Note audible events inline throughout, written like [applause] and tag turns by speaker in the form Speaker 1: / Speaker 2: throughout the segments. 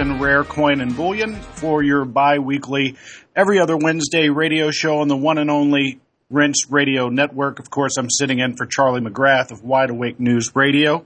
Speaker 1: Rare Coin and Bullion for your bi-weekly, every other Wednesday radio show on the one and only Rense Radio Network. Of course, I'm sitting in for Charlie McGrath of Wide Awake News Radio.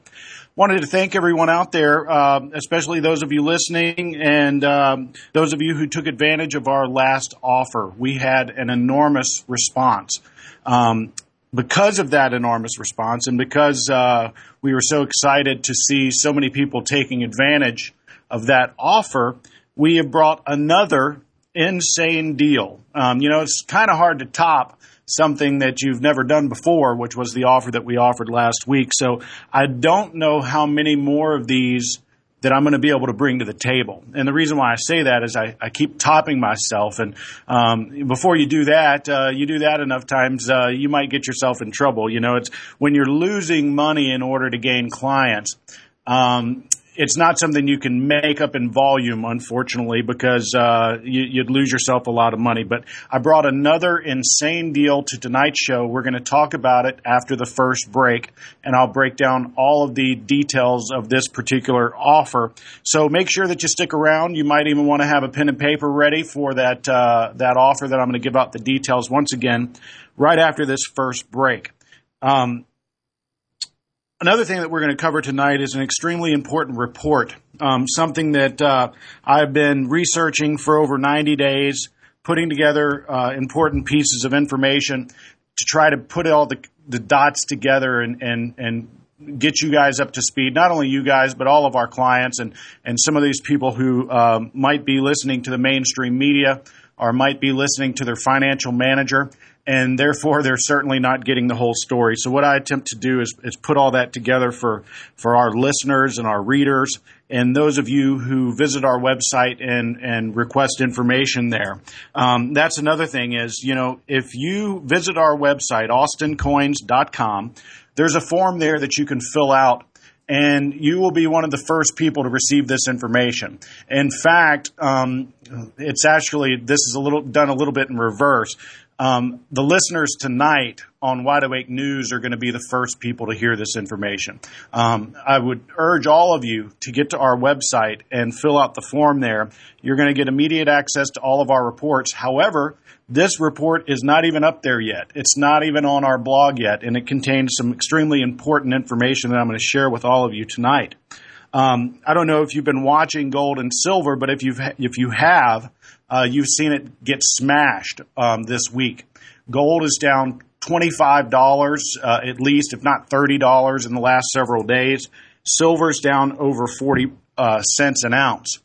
Speaker 1: Wanted to thank everyone out there, uh, especially those of you listening and um, those of you who took advantage of our last offer. We had an enormous response. Um, because of that enormous response and because uh, we were so excited to see so many people taking advantage of that offer, we have brought another insane deal. Um, you know, it's kind of hard to top something that you've never done before, which was the offer that we offered last week. So I don't know how many more of these that I'm going to be able to bring to the table. And the reason why I say that is I, I keep topping myself. And um, before you do that, uh, you do that enough times, uh, you might get yourself in trouble. You know, it's when you're losing money in order to gain clients. Um, it's not something you can make up in volume, unfortunately, because uh, you, would lose yourself a lot of money. But I brought another insane deal to tonight's show. We're going to talk about it after the first break, and I'll break down all of the details of this particular offer. So make sure that you stick around. You might even want to have a pen and paper ready for that uh, that offer that I'm going to give out the details once again right after this first break. Um, Another thing that we're going to cover tonight is an extremely important report, um, something that uh, I've been researching for over 90 days, putting together uh, important pieces of information to try to put all the, the dots together and, and, and get you guys up to speed. Not only you guys, but all of our clients and, and some of these people who um, might be listening to the mainstream media or might be listening to their financial manager and therefore they're certainly not getting the whole story. So what I attempt to do is, is put all that together for, for our listeners and our readers and those of you who visit our website and, and request information there. Um, that's another thing is, you know, if you visit our website, austincoins.com, there's a form there that you can fill out and you will be one of the first people to receive this information. In fact, um, it's actually this is a little done a little bit in reverse. Um, the listeners tonight on Wide Awake News are going to be the first people to hear this information. Um, I would urge all of you to get to our website and fill out the form there. You're going to get immediate access to all of our reports. However, this report is not even up there yet. It's not even on our blog yet, and it contains some extremely important information that I'm going to share with all of you tonight. Um, I don't know if you've been watching gold and silver, but if you've if you have, uh, you've seen it get smashed um, this week. Gold is down $25 uh, at least, if not $30 in the last several days. Silver's down over 40 uh, cents an ounce.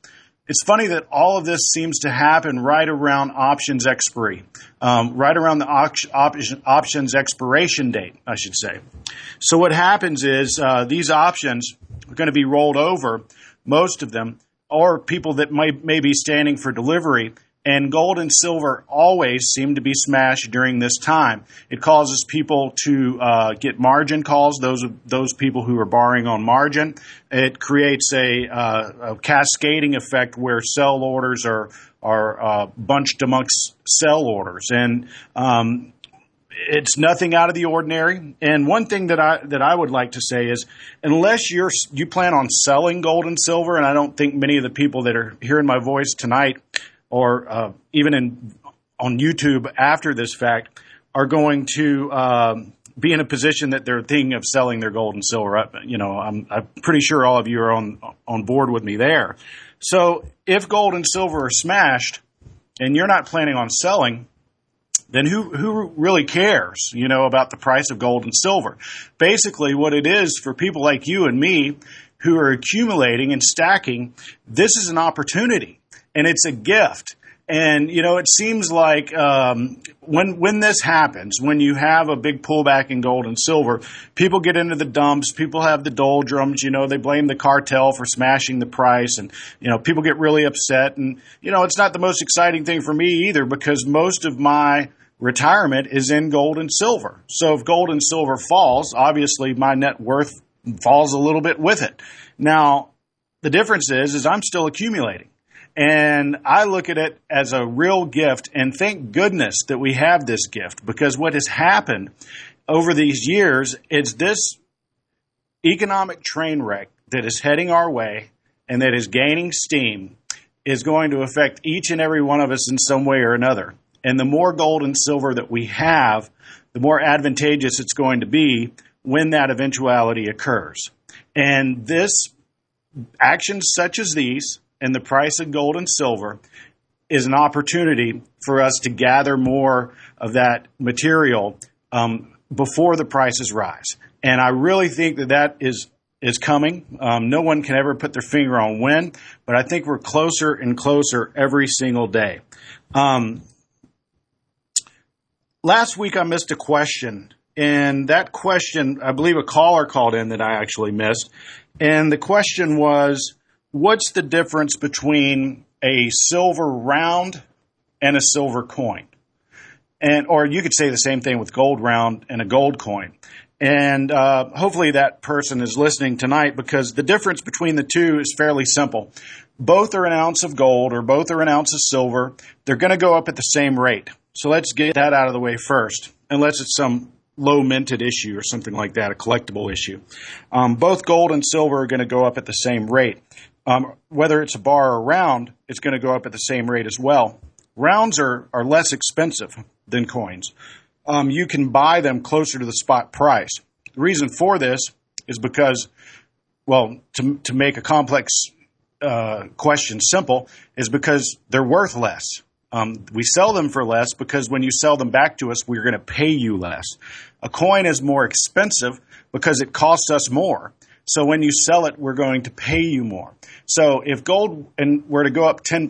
Speaker 1: It's funny that all of this seems to happen right around options expiry, um, right around the option, options expiration date, I should say. So what happens is uh, these options are going to be rolled over, most of them, or people that may, may be standing for delivery. And gold and silver always seem to be smashed during this time. It causes people to uh, get margin calls. Those those people who are borrowing on margin. It creates a, uh, a cascading effect where sell orders are are uh, bunched amongst sell orders, and um, it's nothing out of the ordinary. And one thing that I that I would like to say is, unless you're you plan on selling gold and silver, and I don't think many of the people that are hearing my voice tonight, or uh, even in on YouTube after this fact, are going to um, be in a position that they're thinking of selling their gold and silver. You know, I'm, I'm pretty sure all of you are on on board with me there. So if gold and silver are smashed, and you're not planning on selling then who who really cares, you know, about the price of gold and silver? Basically, what it is for people like you and me who are accumulating and stacking, this is an opportunity and it's a gift. And you know, it seems like um, when when this happens, when you have a big pullback in gold and silver, people get into the dumps. People have the doldrums. You know, they blame the cartel for smashing the price, and you know, people get really upset. And you know, it's not the most exciting thing for me either because most of my retirement is in gold and silver. So if gold and silver falls, obviously my net worth falls a little bit with it. Now, the difference is, is I'm still accumulating. And I look at it as a real gift and thank goodness that we have this gift because what has happened over these years is this economic train wreck that is heading our way and that is gaining steam is going to affect each and every one of us in some way or another. And the more gold and silver that we have, the more advantageous it's going to be when that eventuality occurs. And this actions such as these and the price of gold and silver is an opportunity for us to gather more of that material um, before the prices rise. And I really think that that is is coming. Um, no one can ever put their finger on when, but I think we're closer and closer every single day. Um, last week I missed a question, and that question, I believe a caller called in that I actually missed, and the question was, what's the difference between a silver round and a silver coin? And, or you could say the same thing with gold round and a gold coin. And uh, hopefully that person is listening tonight because the difference between the two is fairly simple. Both are an ounce of gold or both are an ounce of silver. They're going to go up at the same rate. So let's get that out of the way first, unless it's some low minted issue or something like that, a collectible issue. Um, both gold and silver are going to go up at the same rate. Um, whether it's a bar or round, it's going to go up at the same rate as well. Rounds are, are less expensive than coins um, you can buy them closer to the spot price. The reason for this is because, well, to, to make a complex uh, question simple, is because they're worth less. Um, we sell them for less because when you sell them back to us, we're going to pay you less. A coin is more expensive because it costs us more. So when you sell it, we're going to pay you more. So if gold and were to go up 10%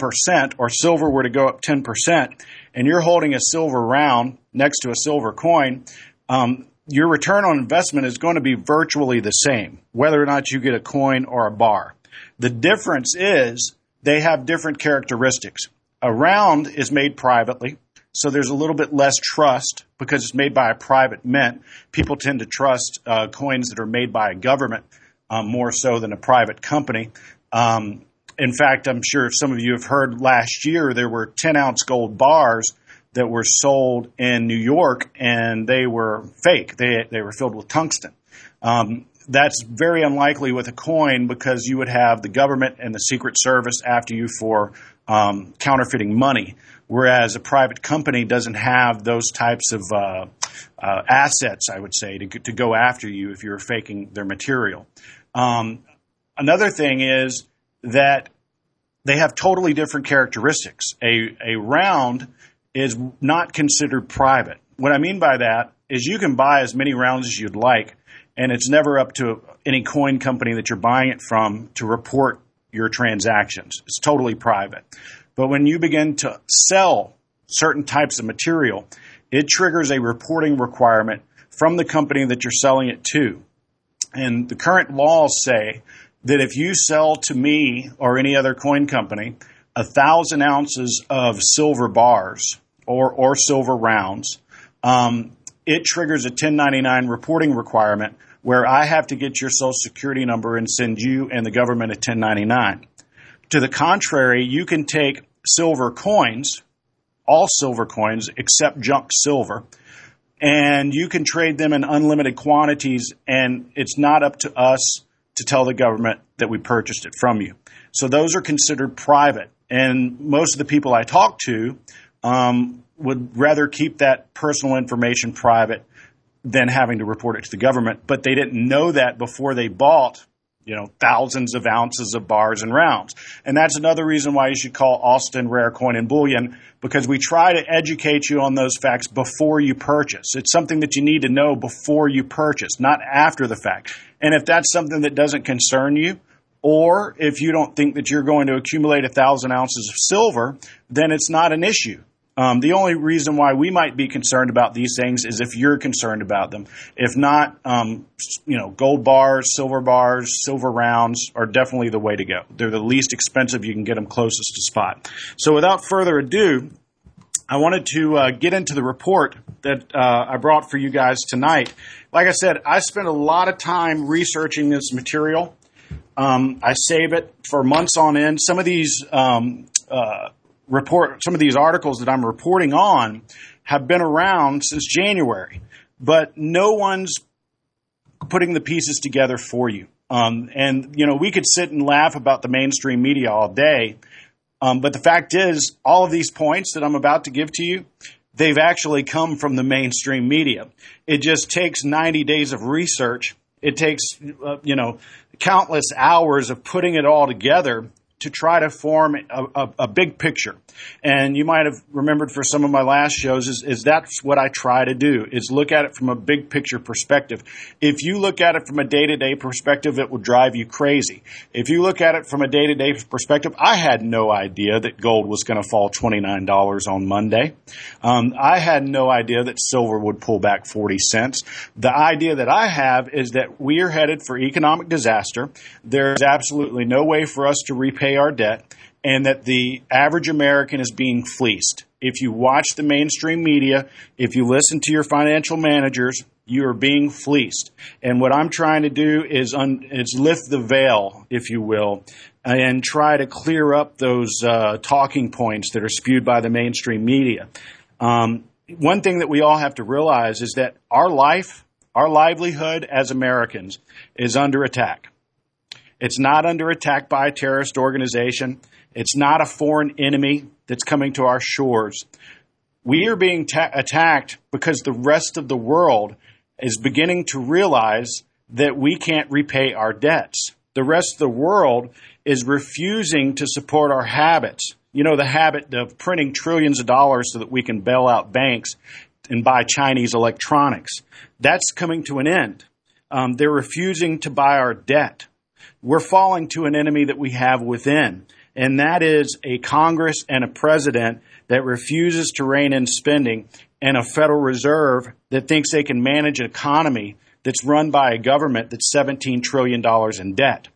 Speaker 1: or silver were to go up 10%, and you're holding a silver round next to a silver coin, um, your return on investment is going to be virtually the same, whether or not you get a coin or a bar. The difference is they have different characteristics. A round is made privately, so there's a little bit less trust because it's made by a private mint. People tend to trust uh, coins that are made by a government um, more so than a private company. Um, in fact, I'm sure if some of you have heard last year there were 10 ounce gold bars that were sold in New York and they were fake. They, they were filled with tungsten. Um, that's very unlikely with a coin because you would have the government and the Secret Service after you for um, counterfeiting money, whereas a private company doesn't have those types of uh, uh, assets, I would say, to, to go after you if you're faking their material. Um, another thing is that they have totally different characteristics. A, a round is not considered private. What I mean by that is you can buy as many rounds as you'd like, and it's never up to any coin company that you're buying it from to report your transactions. It's totally private. But when you begin to sell certain types of material, it triggers a reporting requirement from the company that you're selling it to. And the current laws say that if you sell to me or any other coin company a thousand ounces of silver bars or, or silver rounds, um, it triggers a 1099 reporting requirement where I have to get your social security number and send you and the government a 1099. To the contrary, you can take silver coins, all silver coins except junk silver, and you can trade them in unlimited quantities, and it's not up to us to tell the government that we purchased it from you. So those are considered private. And most of the people I talk to um, would rather keep that personal information private than having to report it to the government. But they didn't know that before they bought, you know, thousands of ounces of bars and rounds. And that's another reason why you should call Austin Rare Coin and Bullion because we try to educate you on those facts before you purchase. It's something that you need to know before you purchase, not after the fact. And if that's something that doesn't concern you, or if you don't think that you're going to accumulate a thousand ounces of silver, then it's not an issue. Um, the only reason why we might be concerned about these things is if you're concerned about them. If not, um, you know, gold bars, silver bars, silver rounds are definitely the way to go. They're the least expensive. You can get them closest to spot. So without further ado, I wanted to uh, get into the report that uh, I brought for you guys tonight. Like I said, I spent a lot of time researching this material. Um, I save it for months on end. Some of these um, uh, report, some of these articles that I'm reporting on have been around since January, but no one's putting the pieces together for you. Um, and, you know, we could sit and laugh about the mainstream media all day. Um, but the fact is, all of these points that I'm about to give to you, they've actually come from the mainstream media. It just takes 90 days of research. It takes, uh, you know, countless hours of putting it all together to try to form a, a, a, big picture. And you might have remembered for some of my last shows is, is that's what I try to do is look at it from a big picture perspective. If you look at it from a day to day perspective, it will drive you crazy. If you look at it from a day to day perspective, I had no idea that gold was going to fall $29 on Monday. Um, I had no idea that silver would pull back 40 cents. The idea that I have is that we are headed for economic disaster. There's absolutely no way for us to repay our debt and that the average American is being fleeced. If you watch the mainstream media, if you listen to your financial managers, you are being fleeced. And what I'm trying to do is, un- is lift the veil, if you will, and try to clear up those uh, talking points that are spewed by the mainstream media. Um, one thing that we all have to realize is that our life, our livelihood as Americans, is under attack. It's not under attack by a terrorist organization. It's not a foreign enemy that's coming to our shores. We are being ta- attacked because the rest of the world is beginning to realize that we can't repay our debts. The rest of the world is refusing to support our habits. You know, the habit of printing trillions of dollars so that we can bail out banks and buy Chinese electronics. That's coming to an end. Um, they're refusing to buy our debt we're falling to an enemy that we have within, and that is a Congress and a president that refuses to rein in spending and a Federal Reserve that thinks they can manage an economy that's run by a government that's $17 trillion in debt.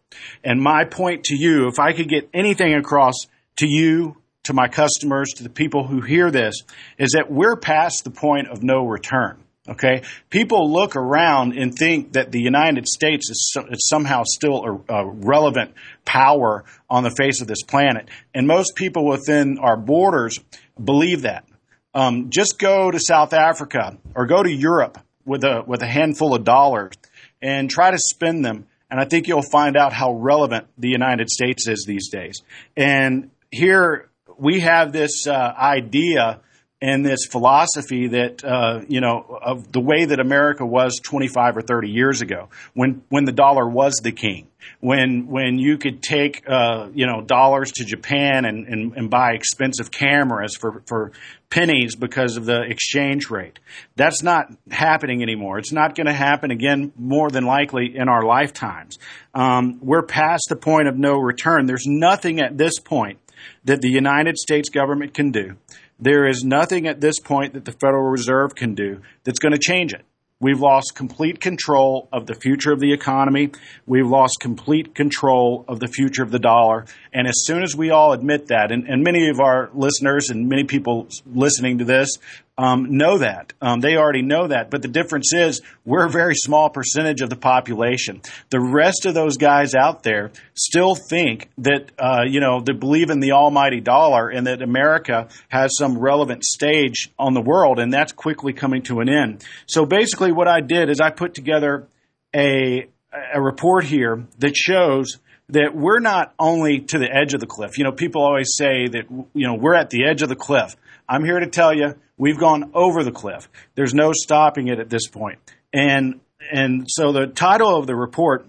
Speaker 1: And my point to you, if I could get anything across to you, to my customers, to the people who hear this, is that we're past the point of no return. Okay, people look around and think that the United States is, so, is somehow still a, a, relevant power on the face of this planet, and most people within our borders believe that. Um, just go to South Africa or go to Europe with a with a handful of dollars and try to spend them, and I think you'll find out how relevant the United States is these days. And here we have this uh, idea and this philosophy that uh, you know of the way that America was 25 or 30 years ago, when when the dollar was the king, when when you could take uh, you know dollars to Japan and, and, and buy expensive cameras for for pennies because of the exchange rate. That's not happening anymore. It's not going to happen again, more than likely in our lifetimes. Um, we're past the point of no return. There's nothing at this point that the United States government can do there is nothing at this point that the Federal Reserve can do that's going to change it. We've lost complete control of the future of the economy. We've lost complete control of the future of the dollar. And as soon as we all admit that, and, and many of our listeners and many people listening to this um, know that. Um, they already know that. But the difference is we're a very small percentage of the population. The rest of those guys out there still think that, uh, you know, they believe in the almighty dollar and that America has some relevant stage on the world, and that's quickly coming to an end. So basically, what I did is I put together a, a report here that shows that we're not only to the edge of the cliff. You know, people always say that, you know, we're at the edge of the cliff. I'm here to tell you we've gone over the cliff. There's no stopping it at this point. And and so the title of the report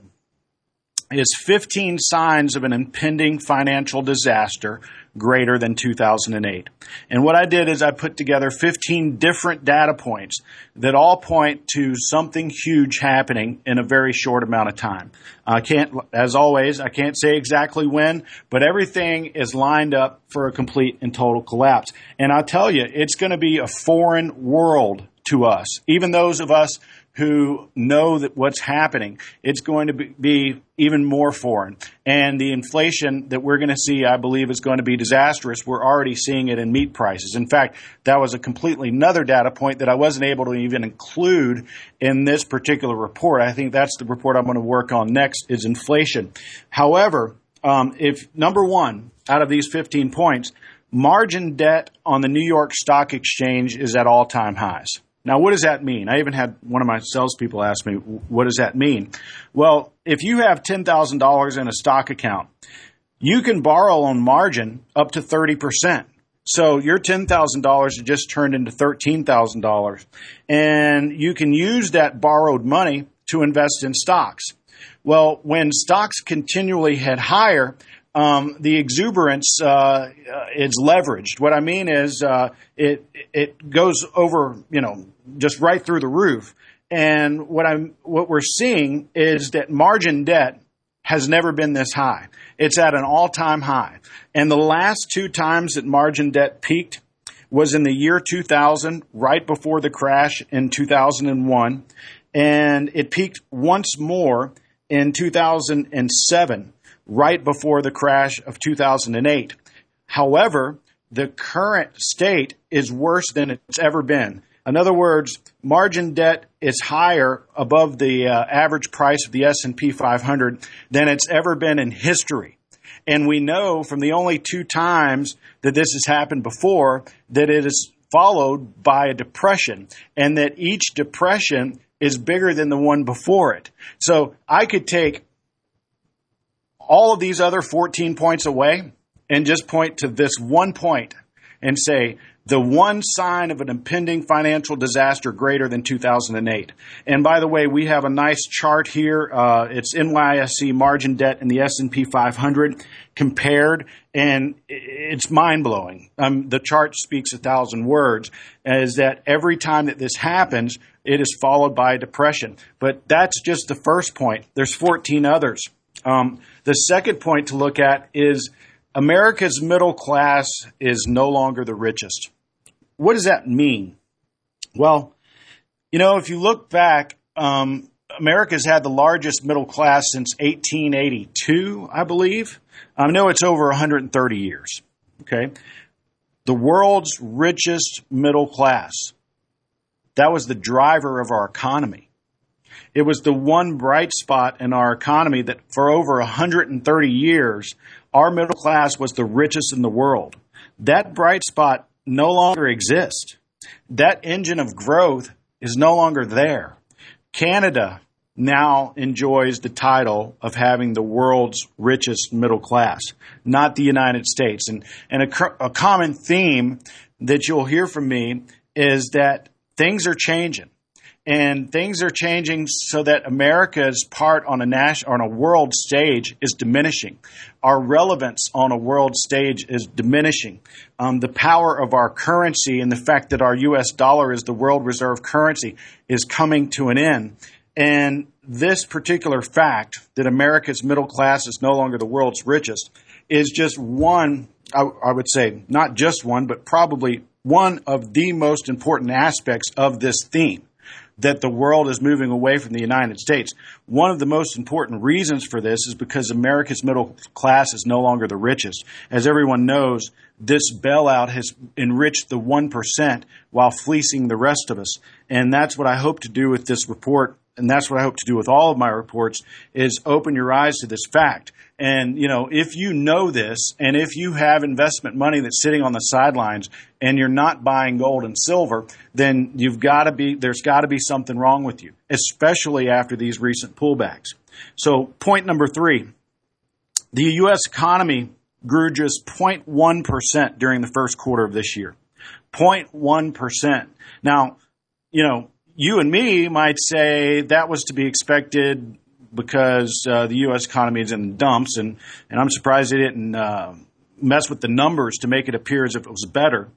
Speaker 1: is 15 signs of an impending financial disaster greater than 2008. And what I did is I put together 15 different data points that all point to something huge happening in a very short amount of time. I can't, as always, I can't say exactly when, but everything is lined up for a complete and total collapse. And I'll tell you, it's going to be a foreign world to us. Even those of us who know that what's happening, it's going to be even more foreign. And the inflation that we're going to see, I believe, is going to be disastrous. We're already seeing it in meat prices. In fact, that was a completely another data point that I wasn't able to even include in this particular report. I think that's the report I'm going to work on next is inflation. However, um, if number one out of these 15 points, margin debt on the New York Stock Exchange is at all time highs. Now, what does that mean? I even had one of my salespeople ask me, what does that mean? Well, if you have $10,000 in a stock account, you can borrow on margin up to 30%. So your $10,000 just turned into $13,000 and you can use that borrowed money to invest in stocks. Well, when stocks continually head higher, um, the exuberance uh, uh, is leveraged. What I mean is uh, it it goes over you know just right through the roof. And what I'm what we're seeing is that margin debt has never been this high. It's at an all time high. And the last two times that margin debt peaked was in the year 2000, right before the crash in 2001. And it peaked once more in 2007 right before the crash of 2008. However, the current state is worse than it's ever been. In other words, margin debt is higher above the uh, average price of the S&P 500 than it's ever been in history. And we know from the only two times that this has happened before that it is followed by a depression and that each depression is bigger than the one before it. So I could take all of these other 14 points away and just point to this one point and say the one sign of an impending financial disaster greater than 2008. And by the way, we have a nice chart here. Uh, it's NYSE margin debt in the S&P 500 compared, and it's mind blowing. Um, the chart speaks a thousand words. Is that every time that this happens, it is followed by a depression. But that's just the first point. There's 14 others. Um, the second point to look at is America's middle class is no longer the richest. What does that mean? Well, you know, if you look back, um, America's had the largest middle class since 1882, I believe. I know it's over 130 years. Okay. The world's richest middle class. That was the driver of our economy. It was the one bright spot in our economy that for over 130 years, our middle class was the richest in the world. That bright spot no longer exist. That engine of growth is no longer there. Canada now enjoys the title of having the world's richest middle class, not the United States. And, and a, a common theme that you'll hear from me is that things are changing and things are changing so that America's part on a national on a world stage is diminishing. Our relevance on a world stage is diminishing. Um, the power of our currency and the fact that our U.S. dollar is the world reserve currency is coming to an end. And this particular fact that America's middle class is no longer the world's richest is just one, I, I would say, not just one, but probably one of the most important aspects of this theme that the world is moving away from the United States. One of the most important reasons for this is because America's middle class is no longer the richest. As everyone knows, this bailout has enriched the 1% while fleecing the rest of us. And that's what I hope to do with this report. And that's what I hope to do with all of my reports is open your eyes to this fact. And, you know, if you know this and if you have investment money that's sitting on the sidelines and you're not buying gold and silver, then you've got to be, there's got to be something wrong with you, especially after these recent pullbacks. So point number three, the U.S. economy grew just 0.1% during the first quarter of this year. 0.1%. Now, you know, you and me might say that was to be expected because uh, the U.S. economy is in the dumps, and, and I'm surprised they didn't uh, mess with the numbers to make it appear as if it was better.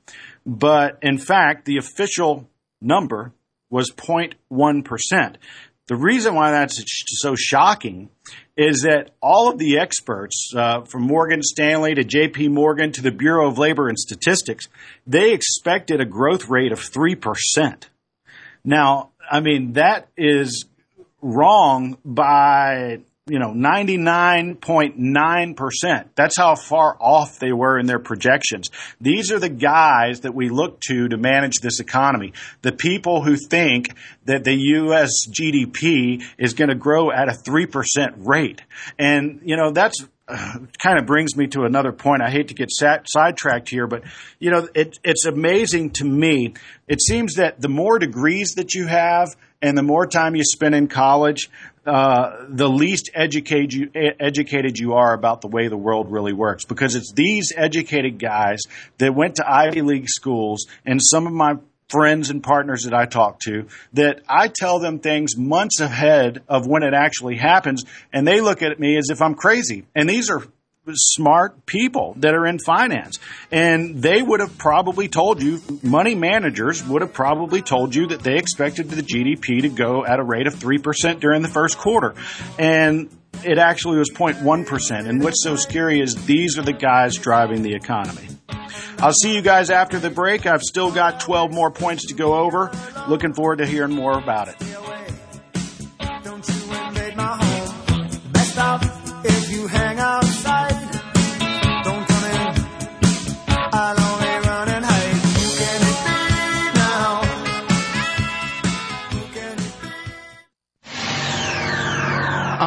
Speaker 1: But in fact, the official number was 0.1%. The reason why that's so shocking is that all of the experts, uh, from Morgan Stanley to JP Morgan to the Bureau of Labor and Statistics, they expected a growth rate of 3%. Now, I mean, that is wrong by you know, 99.9%. That's how far off they were in their projections. These are the guys that we look to to manage this economy. The people who think that the U.S. GDP is going to grow at a 3% rate. And, you know, that's uh, kind of brings me to another point. I hate to get sat, sidetracked here, but you know, it, it's amazing to me. It seems that the more degrees that you have and the more time you spend in college, uh, the least educated you, educated you are about the way the world really works. Because it's these educated guys that went to Ivy League schools, and some of my friends and partners that I talk to that I tell them things months ahead of when it actually happens, and they look at me as if I'm crazy. And these are smart people that are in finance. And they would have probably told you, money managers would have probably told you that they expected the GDP to go at a rate of 3% during the first quarter. And it actually was 0.1%. And what's so scary is these are the guys driving the economy. I'll see you guys after the break. I've still got 12 more points to go over. Looking forward to hearing more about it.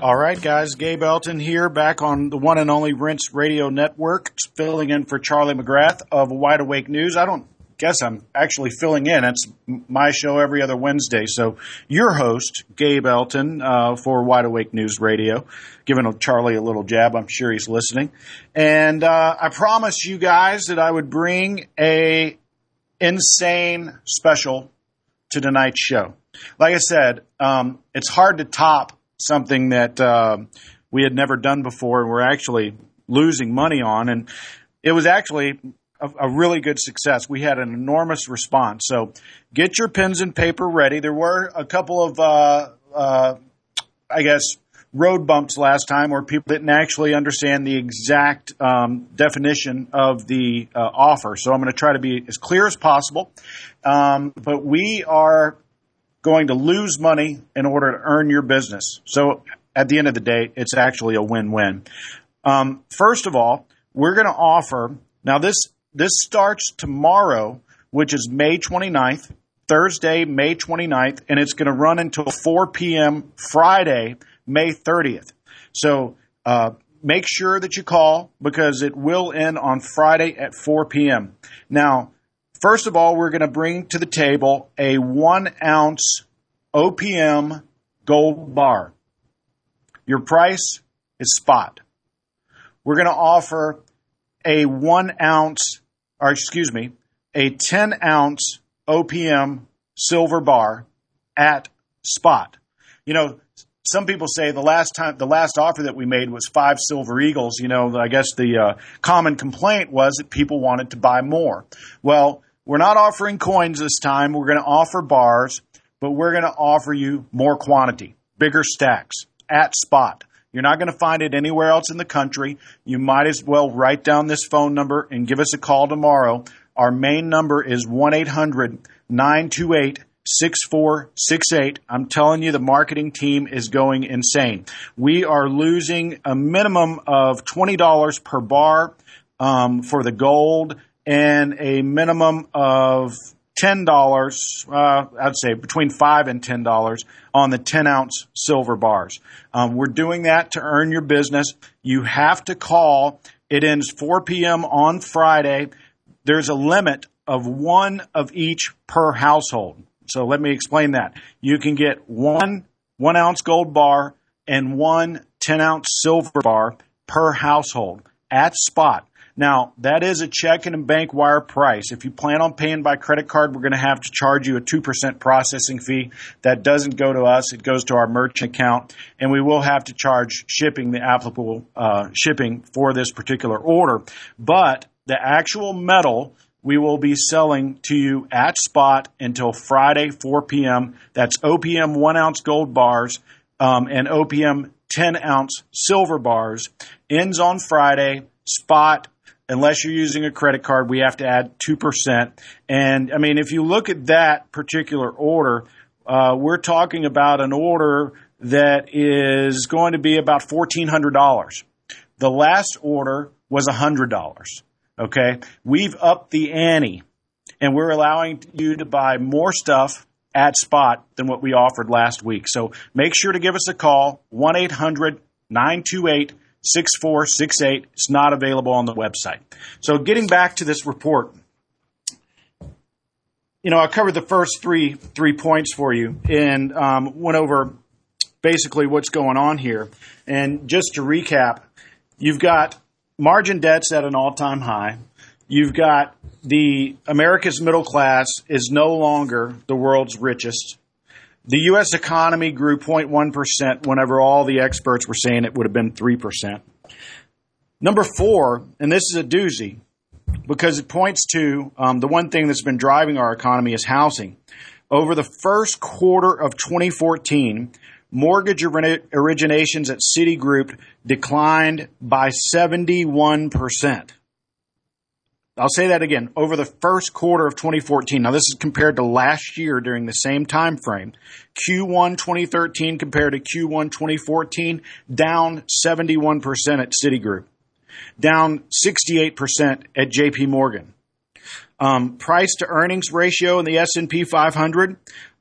Speaker 1: All right, guys. Gabe Elton here, back on the one and only Rense Radio Network, filling in for Charlie McGrath of Wide Awake News. I don't guess I'm actually filling in. It's my show every other Wednesday. So your host, Gabe Elton, uh, for Wide Awake News Radio, giving Charlie a little jab. I'm sure he's listening. And uh, I promised you guys that I would bring a insane special to tonight's show. Like I said, um, it's hard to top something that uh, we had never done before, and we're actually losing money on. And it was actually a, a, really good success. We had an enormous response. So get your pens and paper ready. There were a couple of, uh, uh, I guess, road bumps last time where people didn't actually understand the exact um, definition of the uh, offer. So I'm going to try to be as clear as possible. Um, but we are going to lose money in order to earn your business. So at the end of the day, it's actually a win-win. Um, first of all, we're going to offer now this this starts tomorrow, which is May 29th, Thursday, May 29th, and it's going to run until 4 p.m. Friday, May 30th. So uh, make sure that you call because it will end on Friday at 4 p.m. Now, first of all, we're going to bring to the table a one ounce OPM gold bar. Your price is spot. We're going to offer a one ounce, or excuse me, a 10 ounce OPM silver bar at spot. You know, some people say the last time, the last offer that we made was five silver eagles. You know, I guess the uh, common complaint was that people wanted to buy more. Well, we're not offering coins this time. We're going to offer bars, but we're going to offer you more quantity, bigger stacks at spot. You're not going to find it anywhere else in the country. You might as well write down this phone number and give us a call tomorrow. Our main number is 1 800 928 6468. I'm telling you, the marketing team is going insane. We are losing a minimum of $20 per bar um, for the gold and a minimum of ten dollars. Uh, I'd say between five and ten dollars on the ten ounce silver bars. Um, we're doing that to earn your business. You have to call. It ends 4 p.m. on Friday. There's a limit of one of each per household. So let me explain that. You can get one one ounce gold bar and one 10 ounce silver bar per household at spot. Now, that is a check and a bank wire price. If you plan on paying by credit card, we're going to have to charge you a 2% processing fee. That doesn't go to us, it goes to our merchant account, and we will have to charge shipping, the applicable uh, shipping for this particular order. But the actual metal we will be selling to you at spot until Friday, 4 p.m. That's OPM 1 ounce gold bars um, and OPM 10 ounce silver bars. Ends on Friday, spot unless you're using a credit card, we have to add 2%. And I mean, if you look at that particular order, uh, we're talking about an order that is going to be about $1,400. The last order was $100. Okay. We've upped the ante and we're allowing you to buy more stuff at spot than what we offered last week. So make sure to give us a call, 1 800 928 6468. It's not available on the website. So getting back to this report, you know, I covered the first three three points for you and um, went over basically what's going on here. And just to recap, you've got margin debts at an all time high. You've got the America's middle class is no longer the world's richest. The U.S. economy grew 0.1% whenever all the experts were saying it would have been 3%. Number four, and this is a doozy because it points to um, the one thing that's been driving our economy is housing. Over the first quarter of 2014, mortgage originations at Citigroup declined by 71%. I'll say that again. Over the first quarter of 2014, now this is compared to last year during the same time frame. Q1 2013 compared to Q1 2014, down 71% at Citigroup, down 68% at JP Morgan. Um, price to earnings ratio in the S&P 500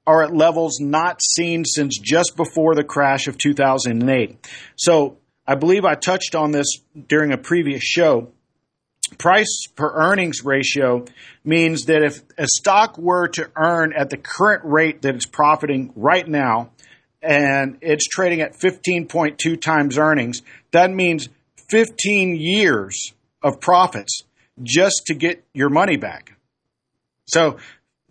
Speaker 1: are at levels not seen since just before the crash of 2008. So I believe I touched on this during a previous show price per earnings ratio means that if a stock were to earn at the current rate that it's profiting right now, and it's trading at 15.2 times earnings, that means 15 years of profits just to get your money back. So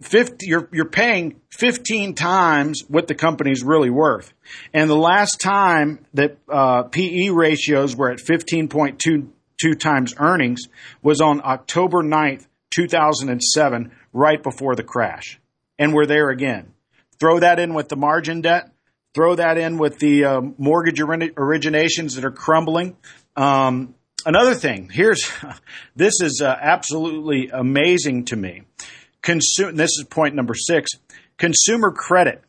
Speaker 1: 50, you're, you're paying 15 times what the company's really worth. And the last time that uh, PE ratios were at 15.2 times earnings was on October 9th, 2007, right before the crash. And we're there again. Throw that in with the margin debt. Throw that in with the uh, mortgage originations that are crumbling. Um, another thing, here's [laughs] this is uh, absolutely amazing to me. Consu- this is point number six. Consumer credit.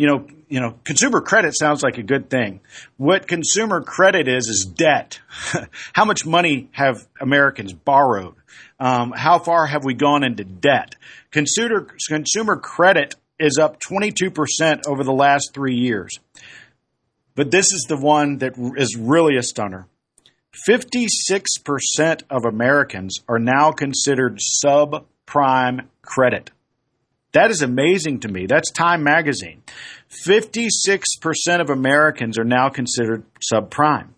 Speaker 1: You know, you know, consumer credit sounds like a good thing. What consumer credit is is debt. [laughs] how much money have Americans borrowed? Um, how far have we gone into debt? Consumer consumer credit is up 22% over the last three years. But this is the one that is really a stunner. 56% of Americans are now considered subprime credit. That is amazing to me. That's Time Magazine. 56% of Americans are now considered subprime.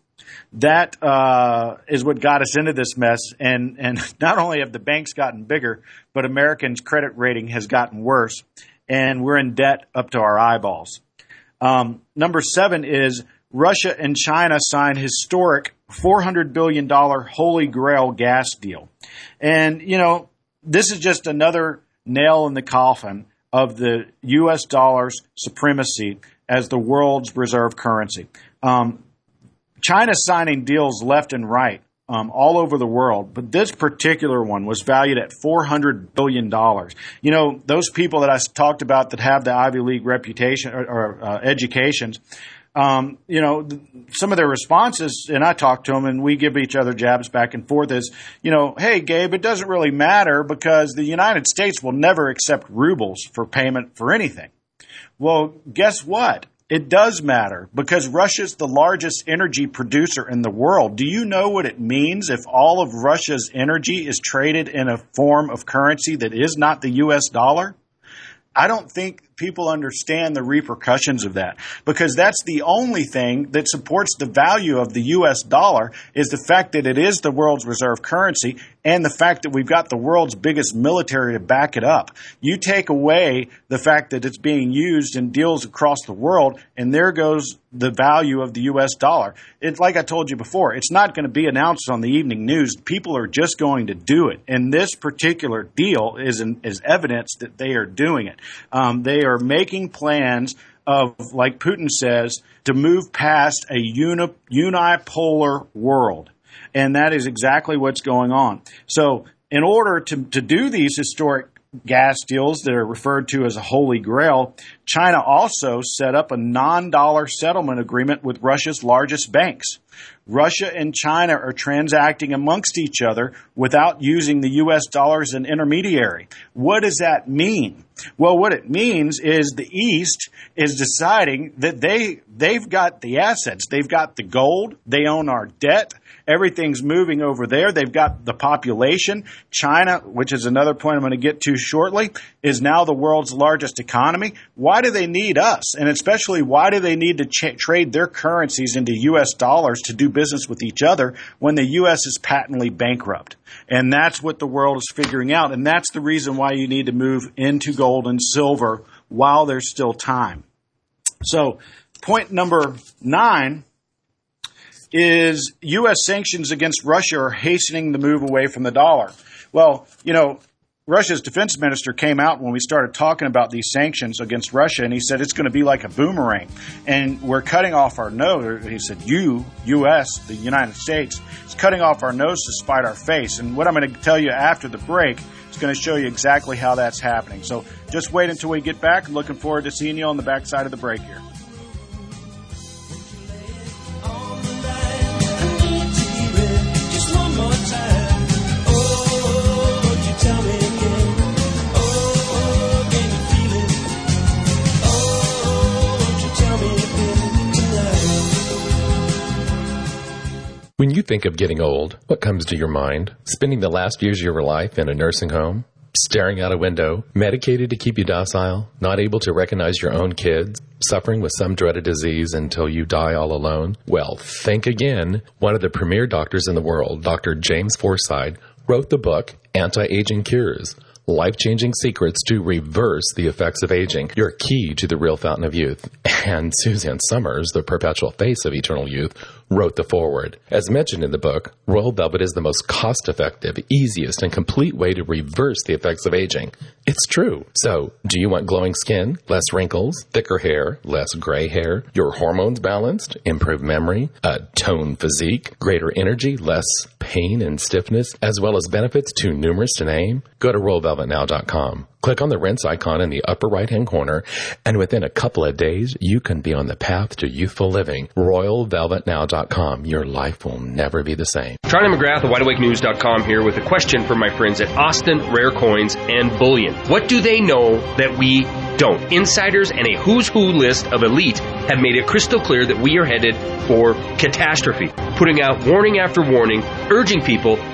Speaker 1: That uh, is what got us into this mess. And, and [laughs] not only have the banks gotten bigger, but Americans' credit rating has gotten worse and we're in debt up to our eyeballs. Um, number seven is Russia and China signed historic $400 billion Holy Grail gas deal. And, you know, this is just another nail in the coffin of the U.S. dollar's supremacy as the world's reserve currency. Um, signing deals left and right um, all over the world, but this particular one was valued at $400 billion. You know, those people that I talked about that have the Ivy League reputation or, or uh, educations, um, you know, some of their responses, and I talk to them and we give each other jabs back and forth is, you know, hey, Gabe, it doesn't really matter because the United States will never accept rubles for payment for anything. Well, guess what? It does matter because Russia's the largest energy producer in the world. Do you know what it means if all of Russia's energy is traded in a form of currency that is not the US dollar? I don't think people understand the repercussions of that because that's the only thing that supports the value of the US dollar is the fact that it is the world's reserve currency and the fact that we've got the world's biggest military to back it up. You take away the fact that it's being used in deals across the world and there goes the value of the US dollar. It's like I told you before, it's not going to be announced on the evening news. People are just going to do it. And this particular deal is an, is evidence that they are doing it. Um, they are making plans of, like Putin says, to move past a uni, unipolar world. And that is exactly what's going on. So, in order to, to do these historic gas deals that are referred to as a holy grail, China also set up a non dollar settlement agreement with Russia's largest banks. Russia and China are transacting amongst each other without using the US dollar as an intermediary. What does that mean? Well, what it means is the East is deciding that they, they've got the assets. They've got the gold. They own our debt. Everything's moving over there. They've got the population. China, which is another point I'm going to get to shortly, is now the world's largest economy. Why do they need us? And especially, why do they need to trade their currencies into U.S. dollars to do business with each other when the U.S. is patently bankrupt? And that's what the world is figuring out. And that's the reason why you need to move into gold and silver while there's still time. So, point number nine is U.S. sanctions against Russia are hastening the move away from the dollar. Well, you know, Russia's defense minister came out when we started talking about these sanctions against Russia, and he said it's going to be like a boomerang, and we're cutting off our nose. He said, "You, U.S., the United States, is cutting off our nose to spite our face." And what I'm going to tell you after the break is going to show you exactly how that's happening. So just wait until we get back. Looking forward to seeing you on the backside of the break here.
Speaker 2: When you think of getting old, what comes to your mind? Spending the last years of your life in a nursing home? Staring out a window? Medicated to keep you docile? Not able to recognize your own kids? Suffering with some dreaded disease until you die all alone? Well, think again. One of the premier doctors in the world, Dr. James Forsythe, wrote the book Anti-Aging Cures life changing secrets to reverse the effects of aging. Your key to the real fountain of youth. [laughs] And Suzanne Somers, the perpetual face of eternal youth, wrote the foreword. As mentioned in the book, Royal Velvet is the most cost effective, easiest, and complete way to reverse the effects of aging. It's true. So, do you want glowing skin, less wrinkles, thicker hair, less gray hair, your hormones balanced, improved memory, a toned physique, greater energy, less pain and stiffness, as well as benefits too numerous to name? Go to RoyalVelvetNow.com. Click on the Rense icon in the upper right hand corner, and within a couple of days, you can be on the path to youthful living. RoyalVelvetNow.com. Your life will never be the same.
Speaker 3: Charlie McGrath of WideAwakeNews.com here with a question for my friends at Austin Rare Coins and Bullion. What do they know that we don't? Insiders and a who's who list of elite have made it crystal clear that we are headed for catastrophe, putting out warning after warning, urging people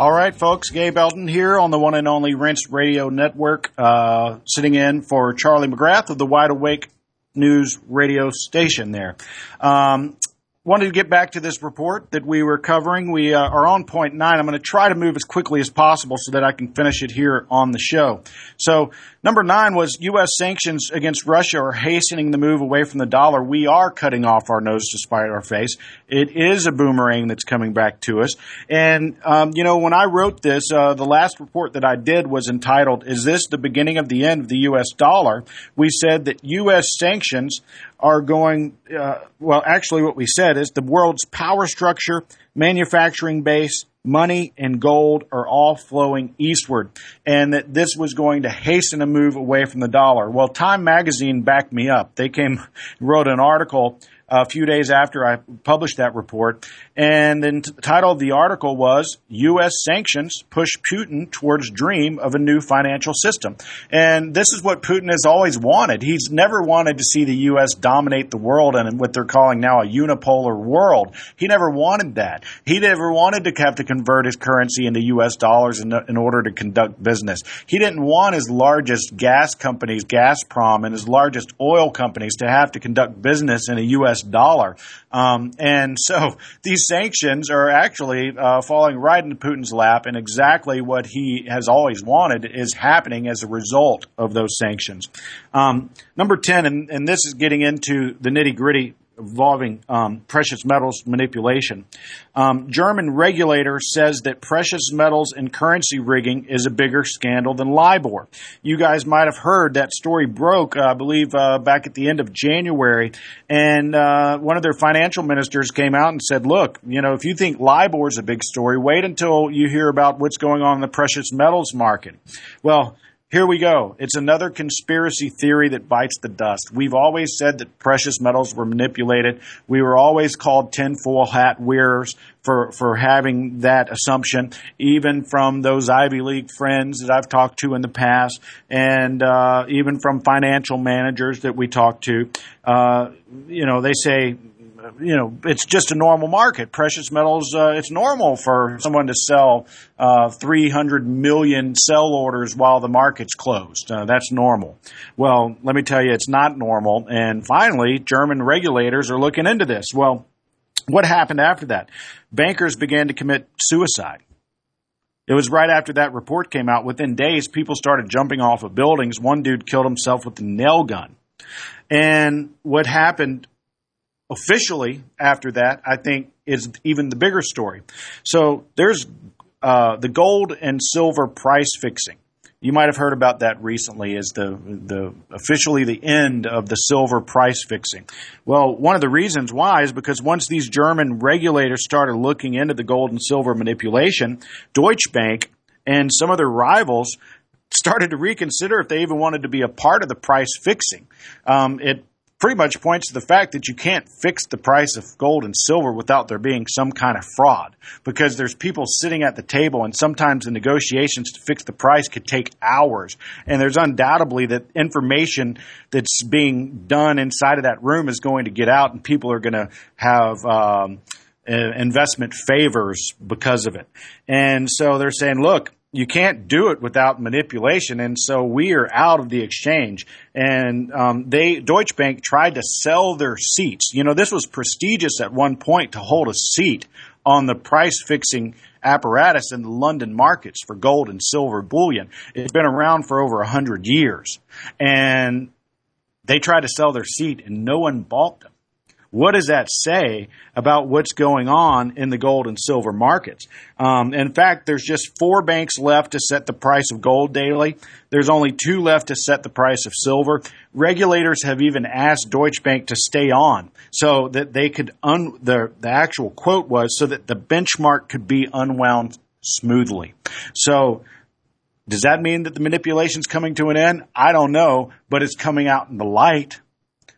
Speaker 1: All right, folks. Gabe Elton here on the one and only Rense Radio Network, uh, sitting in for Charlie McGrath of the Wide Awake News radio station there. Um, wanted to get back to this report that we were covering. We uh, are on point nine. I'm going to try to move as quickly as possible so that I can finish it here on the show. So, number nine was U.S. sanctions against Russia are hastening the move away from the dollar. We are cutting off our nose to spite our face. It is a boomerang that's coming back to us. And, um, you know, when I wrote this, uh, the last report that I did was entitled, Is This the Beginning of the End of the U.S. Dollar? We said that U.S. sanctions are going, uh, well, actually, what we said is the world's power structure, manufacturing base, money, and gold are all flowing eastward, and that this was going to hasten a move away from the dollar. Well, Time magazine backed me up. They came, [laughs] wrote an article a few days after I published that report. And the title of the article was U.S. Sanctions Push Putin Towards Dream of a New Financial System. And this is what Putin has always wanted. He's never wanted to see the U.S. dominate the world in what they're calling now a unipolar world. He never wanted that. He never wanted to have to convert his currency into U.S. dollars in, in order to conduct business. He didn't want his largest gas companies, Gazprom, and his largest oil companies to have to conduct business in a U.S. dollar. Um, and so [laughs] these sanctions are actually uh, falling right into Putin's lap, and exactly what he has always wanted is happening as a result of those sanctions. Um, number 10, and, and this is getting into the nitty gritty involving um, precious metals manipulation. Um, German regulator says that precious metals and currency rigging is a bigger scandal than LIBOR. You guys might have heard that story broke, uh, I believe, uh, back at the end of January, and uh, one of their financial ministers came out and said, "Look, you know, if you think LIBOR is a big story, wait until you hear about what's going on in the precious metals market." Well. Here we go. It's another conspiracy theory that bites the dust. We've always said that precious metals were manipulated. We were always called tinfoil hat wearers for, for having that assumption, even from those Ivy League friends that I've talked to in the past, and uh, even from financial managers that we talk to. Uh, you know, they say, you know, it's just a normal market. Precious metals, uh, it's normal for someone to sell uh, 300 million sell orders while the market's closed. Uh, that's normal. Well, let me tell you, it's not normal. And finally, German regulators are looking into this. Well, what happened after that? Bankers began to commit suicide. It was right after that report came out. Within days, people started jumping off of buildings. One dude killed himself with a nail gun. And what happened officially after that, I think, is even the bigger story. So there's uh, the gold and silver price fixing. You might have heard about that recently as the the officially the end of the silver price fixing. Well, one of the reasons why is because once these German regulators started looking into the gold and silver manipulation, Deutsche Bank and some of their rivals started to reconsider if they even wanted to be a part of the price fixing. Um, it pretty much points to the fact that you can't fix the price of gold and silver without there being some kind of fraud. Because there's people sitting at the table and sometimes the negotiations to fix the price could take hours. And there's undoubtedly that information that's being done inside of that room is going to get out and people are going to have um, uh, investment favors because of it. And so they're saying look you can't do it without manipulation, and so we are out of the exchange. And um, they Deutsche Bank tried to sell their seats. You know, this was prestigious at one point to hold a seat on the price fixing apparatus in the London markets for gold and silver bullion. It's been around for over a hundred years, and they tried to sell their seat, and no one bought them. What does that say about what's going on in the gold and silver markets? Um, in fact, there's just four banks left to set the price of gold daily. There's only two left to set the price of silver. Regulators have even asked Deutsche Bank to stay on so that they could un- the the actual quote was so that the benchmark could be unwound smoothly. So does that mean that the manipulation's coming to an end? I don't know, but it's coming out in the light.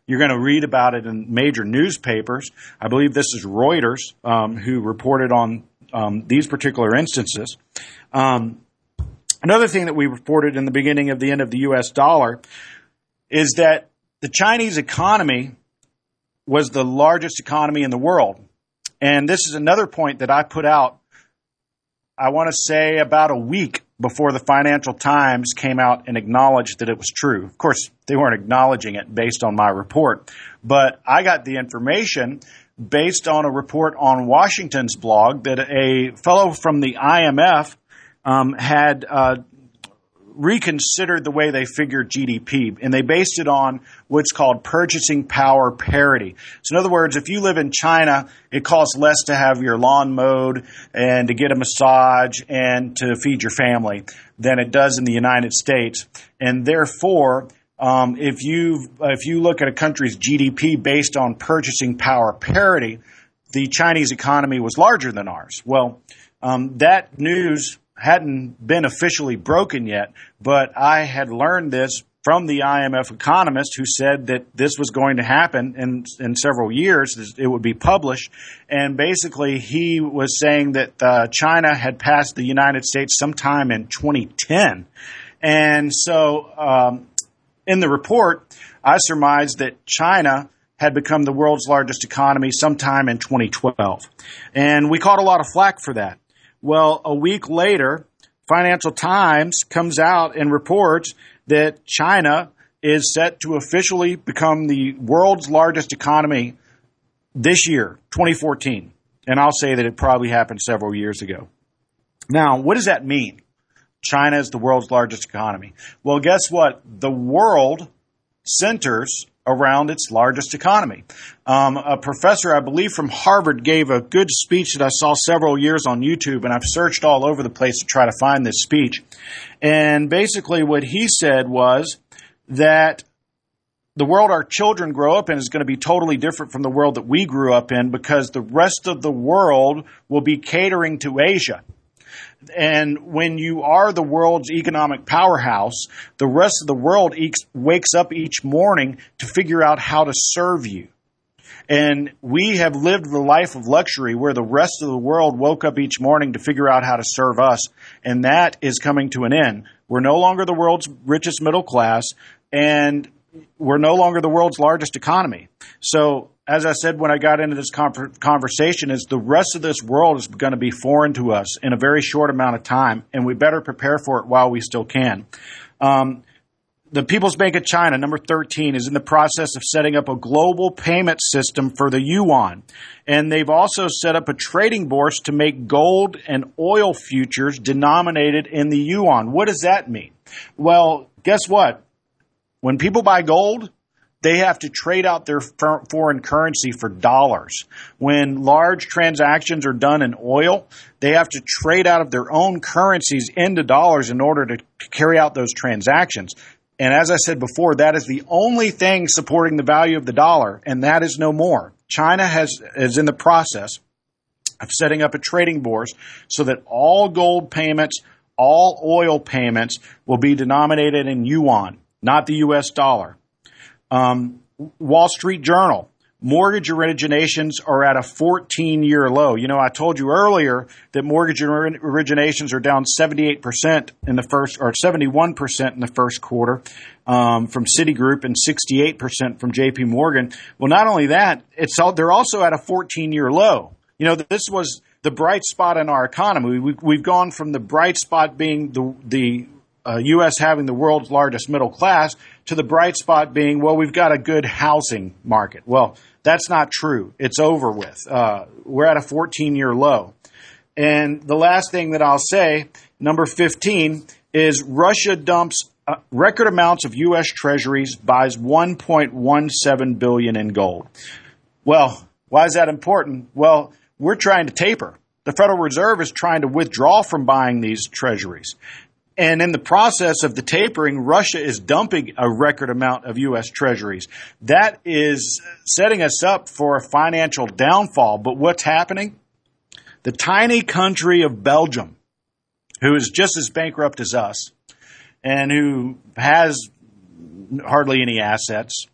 Speaker 1: You're going to read about it in major newspapers. I believe this is Reuters um, who reported on um, these particular instances. Um, another thing that we reported in the beginning of the end of the U.S. dollar is that the Chinese economy was the largest economy in the world. And this is another point that I put out, I want to say about a week before the Financial Times came out and acknowledged that it was true. Of course, they weren't acknowledging it based on my report, but I got the information based on a report on Washington's blog that a fellow from the IMF um, had uh, reconsidered the way they figured GDP, and they based it on what's called purchasing power parity. So, in other words, if you live in China, it costs less to have your lawn mowed and to get a massage and to feed your family than it does in the United States, and therefore. Um, if you if you look at a country's GDP based on purchasing power parity, the Chinese economy was larger than ours. Well, um, that news hadn't been officially broken yet, but I had learned this from the IMF economist who said that this was going to happen in, in several years. It would be published. And basically, he was saying that uh, China had passed the United States sometime in 2010. And so, um, in the report, I surmised that China had become the world's largest economy sometime in 2012. And we caught a lot of flack for that. Well, a week later, Financial Times comes out and reports that China is set to officially become the world's largest economy this year, 2014. And I'll say that it probably happened several years ago. Now, what does that mean? China is the world's largest economy. Well, guess what? The world centers around its largest economy. Um, a professor, I believe from Harvard, gave a good speech that I saw several years on YouTube, and I've searched all over the place to try to find this speech. And basically, what he said was that the world our children grow up in is going to be totally different from the world that we grew up in because the rest of the world will be catering to Asia. And when you are the world's economic powerhouse, the rest of the world wakes up each morning to figure out how to serve you. And we have lived the life of luxury where the rest of the world woke up each morning to figure out how to serve us. And that is coming to an end. We're no longer the world's richest middle class. And we're no longer the world's largest economy. So, as I said when I got into this conversation, is the rest of this world is going to be foreign to us in a very short amount of time, and we better prepare for it while we still can. Um, the People's Bank of China, number 13, is in the process of setting up a global payment system for the yuan. And they've also set up a trading bourse to make gold and oil futures denominated in the yuan. What does that mean? Well, guess what? When people buy gold, they have to trade out their foreign currency for dollars. When large transactions are done in oil, they have to trade out of their own currencies into dollars in order to carry out those transactions. And as I said before, that is the only thing supporting the value of the dollar, and that is no more. China has is in the process of setting up a trading bourse so that all gold payments, all oil payments will be denominated in yuan, not the US dollar. Um, Wall Street Journal mortgage originations are at a 14 year low. You know, I told you earlier that mortgage originations are down 78% in the first, or 71% in the first quarter um, from Citigroup and 68% from JP Morgan. Well, not only that, it's all, they're also at a 14 year low. You know, this was the bright spot in our economy. We, we've gone from the bright spot being the, the uh, U.S. having the world's largest middle class to the bright spot being, well, we've got a good housing market. Well, that's not true. It's over with. Uh, we're at a 14 year low. And the last thing that I'll say, number 15, is Russia dumps uh, record amounts of U.S. Treasuries, buys 1.17 billion in gold. Well, why is that important? Well, we're trying to taper. The Federal Reserve is trying to withdraw from buying these treasuries. And in the process of the tapering, Russia is dumping a record amount of U.S. treasuries. That is setting us up for a financial downfall. But what's happening? The tiny country of Belgium, who is just as bankrupt as us and who has hardly any assets,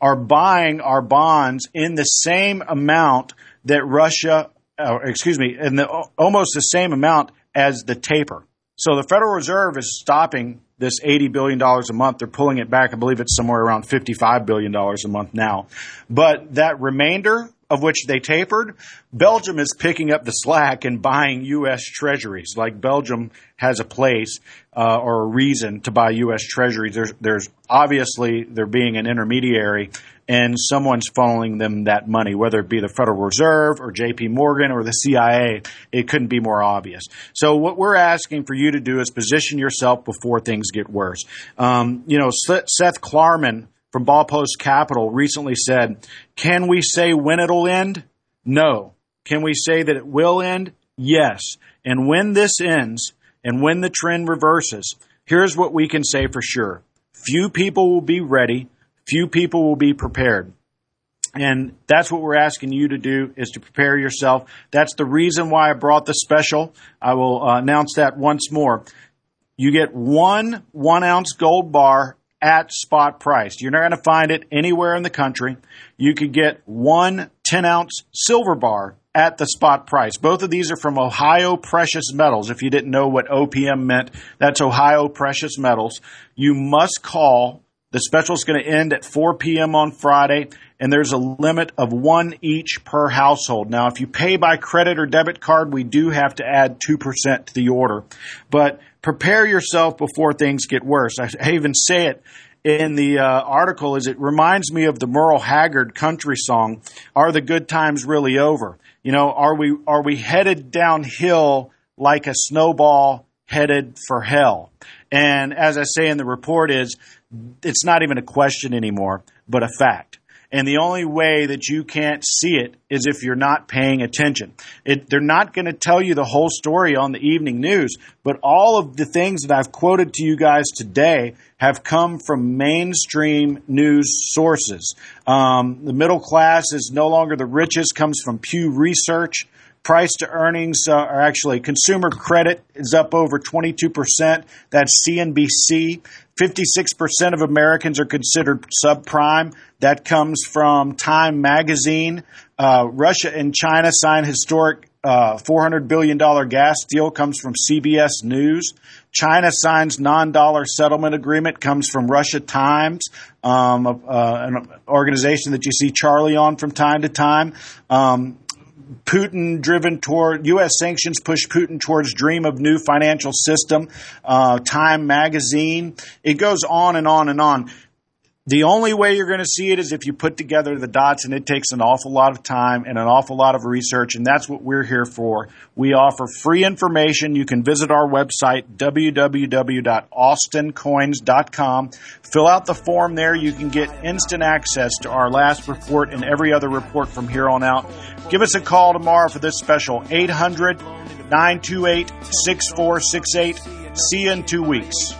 Speaker 1: are buying our bonds in the same amount that Russia, or excuse me, in the almost the same amount as the taper. So the Federal Reserve is stopping this $80 billion a month. They're pulling it back. I believe it's somewhere around $55 billion a month now. But that remainder of which they tapered, Belgium is picking up the slack and buying U.S. treasuries. Like Belgium has a place uh, or a reason to buy U.S. treasuries. There's, there's obviously there being an intermediary and someone's funneling them that money, whether it be the Federal Reserve or JP Morgan or the CIA. It couldn't be more obvious. So what we're asking for you to do is position yourself before things get worse. Um, you know, Seth Klarman from Baupost Capital recently said, can we say when it'll end? No. Can we say that it will end? Yes. And when this ends and when the trend reverses, here's what we can say for sure. Few people will be ready Few people will be prepared. And that's what we're asking you to do is to prepare yourself. That's the reason why I brought the special. I will uh, announce that once more. You get one one ounce gold bar at spot price. You're not going to find it anywhere in the country. You could get one 10 ounce silver bar at the spot price. Both of these are from Ohio Precious Metals. If you didn't know what OPM meant, that's Ohio Precious Metals. You must call the special is going to end at 4 p.m. on Friday, and there's a limit of one each per household. Now, if you pay by credit or debit card, we do have to add 2% to the order. But prepare yourself before things get worse. I even say it in the uh, article is it reminds me of the Merle Haggard country song, Are the Good Times Really Over? You know, are we, are we headed downhill like a snowball headed for hell? And as I say in the report is, it's not even a question anymore, but a fact. And the only way that you can't see it is if you're not paying attention. It, they're not going to tell you the whole story on the evening news, but all of the things that I've quoted to you guys today have come from mainstream news sources. Um, the middle class is no longer the richest, comes from Pew Research price to earnings uh, are actually consumer credit is up over 22%. That's CNBC. 56% of Americans are considered subprime. That comes from Time magazine. Uh, Russia and China sign historic uh, $400 billion gas deal comes from CBS News. China signs non-dollar settlement agreement comes from Russia Times, um, uh, an organization that you see Charlie on from time to time. Um, Putin driven toward U.S. sanctions push Putin towards dream of new financial system. Uh, Time magazine. It goes on and on and on. The only way you're going to see it is if you put together the dots, and it takes an awful lot of time and an awful lot of research, and that's what we're here for. We offer free information. You can visit our website, www.austincoins.com. Fill out the form there. You can get instant access to our last report and every other report from here on out. Give us a call tomorrow for this special 800 928 6468. See you in two weeks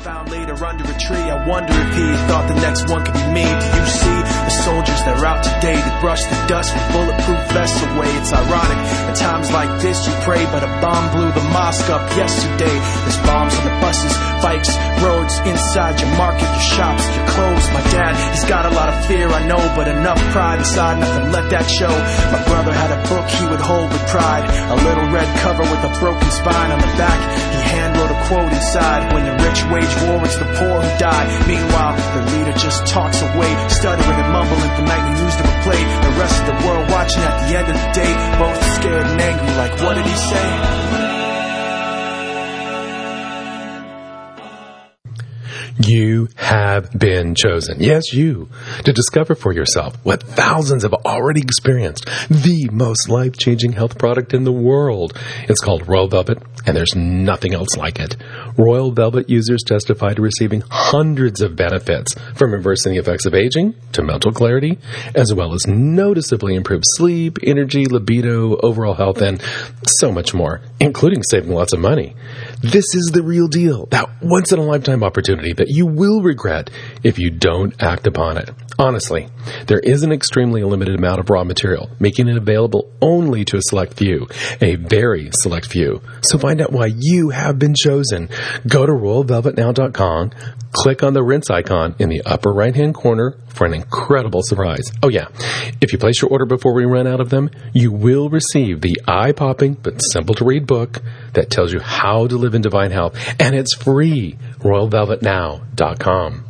Speaker 4: found later under a tree. I wonder if he thought the next one could be me. Do you see the soldiers that are out today? They brush the dust with bulletproof vests away. It's ironic. At times like this, you pray, but a bomb blew the mosque up yesterday. There's bombs on the buses, bikes, roads, inside your market, your shops, your clothes. My dad, he's got a lot of fear, I know, but enough pride inside, nothing let that show. My brother had a book he would hold with pride. A little red cover with a broken spine on the back. He hand wrote a quote inside. When the rich wage war, it's the poor who die. Meanwhile, the leader just talks away, stuttering and mumbling the nightly news never played. The rest of the world watching at the end of the day, both scared and angry. Like, what did he say?
Speaker 2: You have been chosen. Yes, you. To discover for yourself what thousands have already experienced. The most life changing health product in the world. It's called Royal Velvet, and there's nothing else like it. Royal Velvet users testify to receiving hundreds of benefits from reversing the effects of aging to mental clarity, as well as noticeably improved sleep, energy, libido, overall health, and so much more, including saving lots of money. This is the real deal. That once in a lifetime opportunity that you will regret if you don't act upon it. Honestly, there is an extremely limited amount of raw material, making it available only to a select few, a very select few. So find out why you have been chosen. Go to royalvelvetnow.com, click on the Rense icon in the upper right hand corner for an incredible surprise. Oh yeah, if you place your order before we run out of them, you will receive the eye popping but simple to read book that tells you how to live in divine health, and it's free. RoyalVelvetNow.com.